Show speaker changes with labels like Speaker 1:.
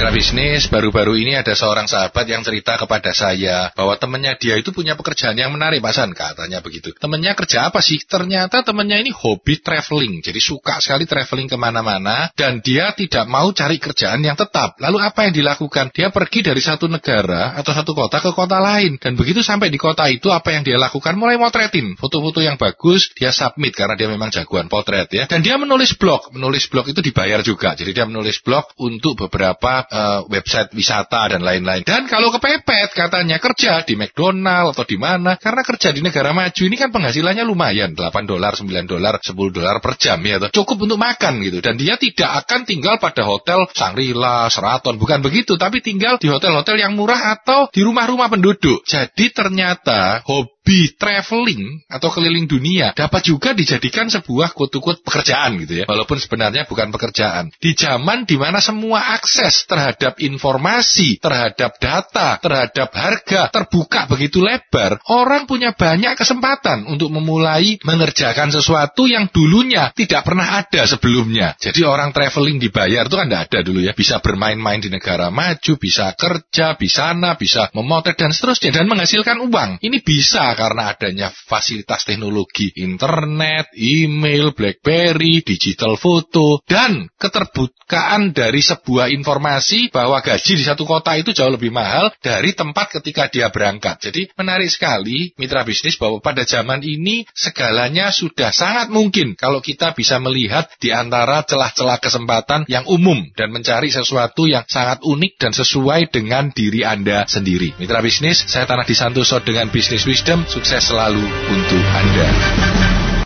Speaker 1: Mitra bisnis, baru-baru ini ada seorang sahabat yang cerita kepada saya bahwa temannya dia itu punya pekerjaan yang menarik, Pak San, katanya begitu. Temannya kerja apa sih? Ternyata temannya ini hobi traveling, jadi suka sekali traveling ke mana-mana, dan dia tidak mau cari kerjaan yang tetap. Lalu apa yang dilakukan? Dia pergi dari satu negara atau satu kota ke kota lain, dan begitu sampai di kota itu apa yang dia lakukan? Mulai motretin foto-foto yang bagus, dia submit karena dia memang jagoan potret ya, dan dia menulis blog. Menulis blog itu dibayar juga, jadi dia menulis blog untuk beberapa uh, website wisata dan lain-lain. Dan kalau kepepet katanya kerja di McDonald atau di mana, karena kerja di negara maju ini kan penghasilannya lumayan, 8 dolar, 9 dolar, 10 dolar per jam ya, cukup untuk makan gitu. Dan dia tidak akan tinggal pada hotel Sangrila, Seraton, bukan begitu, tapi tinggal di hotel-hotel yang murah atau di rumah-rumah penduduk. Jadi ternyata hobi hobi traveling atau keliling dunia dapat juga dijadikan sebuah kutu-kut pekerjaan gitu ya. Walaupun sebenarnya bukan pekerjaan. Di zaman di mana semua akses terhadap informasi, terhadap data, terhadap harga terbuka begitu lebar, orang punya banyak kesempatan untuk memulai mengerjakan sesuatu yang dulunya tidak pernah ada sebelumnya. Jadi orang traveling dibayar itu kan tidak ada dulu ya. Bisa bermain-main di negara maju, bisa kerja, bisa sana, bisa memotret dan seterusnya dan menghasilkan uang. Ini bisa karena adanya fasilitas teknologi internet, email, BlackBerry, digital foto, dan keterbukaan dari sebuah informasi bahwa gaji di satu kota itu jauh lebih mahal dari tempat ketika dia berangkat. Jadi menarik sekali mitra bisnis bahwa pada zaman ini segalanya sudah sangat mungkin kalau kita bisa melihat di antara celah-celah kesempatan yang umum dan mencari sesuatu yang sangat unik dan sesuai dengan diri Anda sendiri. Mitra bisnis, saya Tanah Disantoso dengan Bisnis Wisdom sukses selalu untuk Anda.